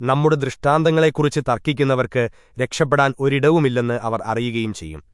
നമ്മുടെ ദൃഷ്ടാന്തങ്ങളെക്കുറിച്ച് തർക്കിക്കുന്നവർക്ക് രക്ഷപ്പെടാൻ ഒരിടവുമില്ലെന്ന് അവർ അറിയുകയും ചെയ്യും.